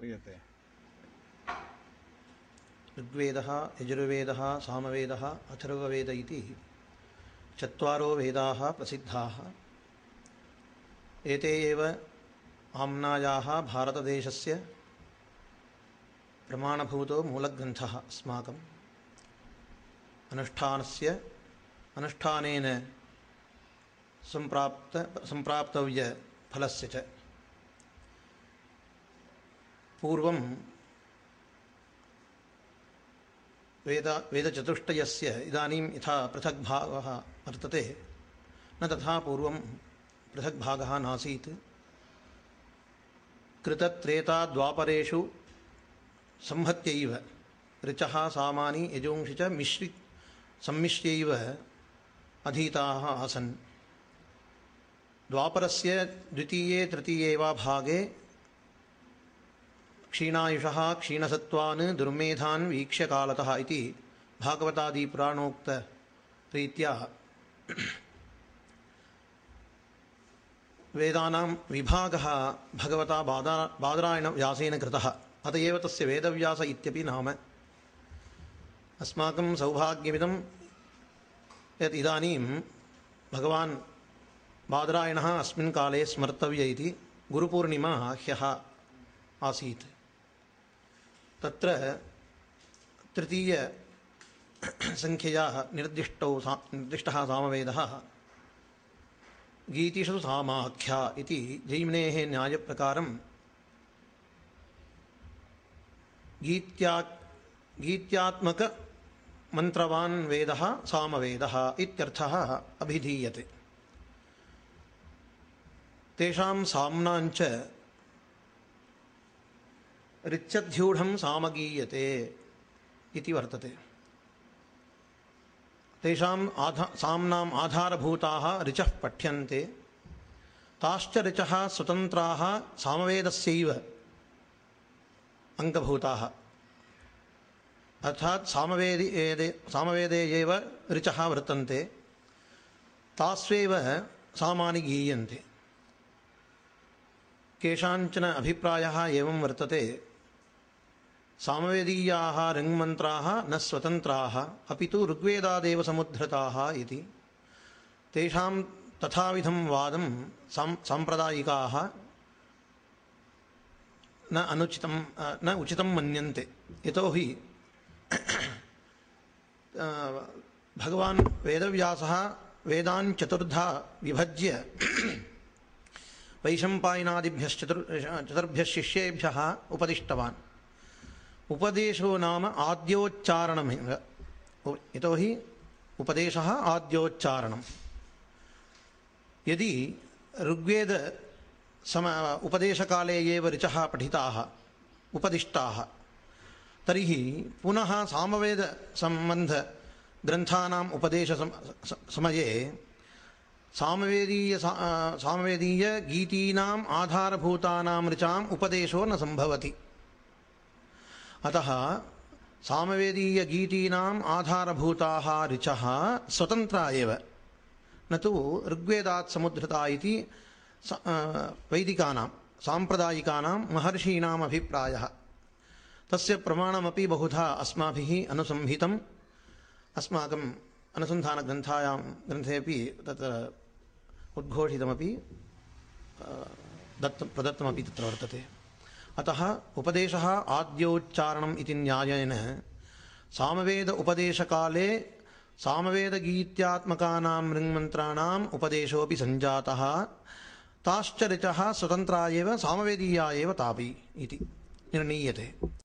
क्रियते। ऋग्वेदः, यजुर्वेदः, सामवेदः, अथर्ववेद इति चत्वारो वेदाः प्रसिद्धाः। एते एव आम्नायाः भारतदेशस्य प्रमाणभूतो मूलग्रन्थः अस्माकम्। अनुष्ठानस्य, अनुष्ठानेन सम्प्राप्त सम्प्राप्तव्यफलस्य च। पूर्वं वेद, वेदचतुष्टयस्य इदानीं यथा पृथग्भागः वर्तते, न तथा पूर्वं पृथग्भागः नासीत्। कृतत्रेताद्वापरेषु संहत्यैव, ऋचः, सामानि, यजूंषि च मिश्रि सम्मिश्यैव अधीताः आसन्। द्वापरस्य द्वितीये, तृतीये वा भागे क्षीणायुषः क्षीणसत्त्वान् दुर्मेधान् वीक्ष्य कालतः इति भागवतादिपुराणोक्तरीत्या वेदानां विभागः भगवता बादा बादरायणव्यासेन कृतः अत एव तस्य वेदव्यास इत्यपि नाम अस्माकं सौभाग्यमिदं यत् इदानीं भगवान् बादरायणः अस्मिन् काले स्मर्तव्य इति गुरुपूर्णिमा ह्यः आसीत् तत्र तृतीयसङ्ख्यया निर्दिष्टौ सा निर्दिष्टः सामवेदः। गीतिषु सामाख्या इति जैमिनेः न्यायप्रकारं गीत्या गीत्यात्मकमन्त्रवान् वेदः सामवेदः इत्यर्थः अभिधीयते। तेषां साम्नाञ्च ऋच्छध्यूढं सामगीयते इति वर्तते। तेषाम् आधा, साम्नाम् आधारभूताः ऋचः पठ्यन्ते। ताश्च ऋचः स्वतन्त्राः सामवेदस्यैव अङ्गभूताः। अर्थात् सामवेदि, वेदे सामवेदे एव ऋचः वर्तन्ते। तास्वेव सामानि गीयन्ते। केषाञ्चन अभिप्रायः एवं वर्तते। सामवेदीयाः ऋङ्मन्त्राः न स्वतन्त्राः, अपि तु ऋग्वेदादेव समुद्धृताः इति। तेषां तथाविधं वादं साम्, साम्प्रदायिकाः न अनुचितं न उचितं मन्यन्ते। यतोहि भगवान् वेदव्यासः वेदान् चतुर्धा विभज्य वैशम्पायनादिभ्यश्चतुर् चतुर्भ्यः शिष्येभ्यः उपदिष्टवान्। उपदेशो नाम आद्योच्चारणमेव यतोहि उपदेशः आद्योच्चारणं यदि ऋग्वेद सम, उपदेशकाले एव ऋचः पठिताः, उपदिष्टाः, तर्हि पुनः सामवेदसम्बन्धग्रन्थानाम् उपदेशसम समये सामवेदीय सामवेदीयगीतीनाम् आधारभूतानां ऋचाम् उपदेशो न सम्भवति। अतः सामवेदीयगीतीनाम् आधारभूताः ऋचः स्वतन्त्रा एव न तु ऋग्वेदात् समुद्धृता इति वैदिकानां साम्प्रदायिकानां महर्षीणाम् अभिप्रायः तस्य प्रमाणमपि बहुधा अस्माभिः अनुसंहितम् अस्माकम् अनुसन्धानग्रन्थायां ग्रन्थेपि तत्र उद्घोषितमपि दत्तं प्रदत्तमपि तत्र वर्तते अतः उपदेशः आद्योच्चारणम् इति न्यायेन सामवेद उपदेशकाले सामवेदगीत्यात्मकानां ऋङ्मन्त्राणाम् उपदेशोऽपि सञ्जातः ताश्च ऋचः स्वतन्त्रा एव सामवेदीया एव तापि इति निर्णीयते